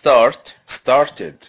start started.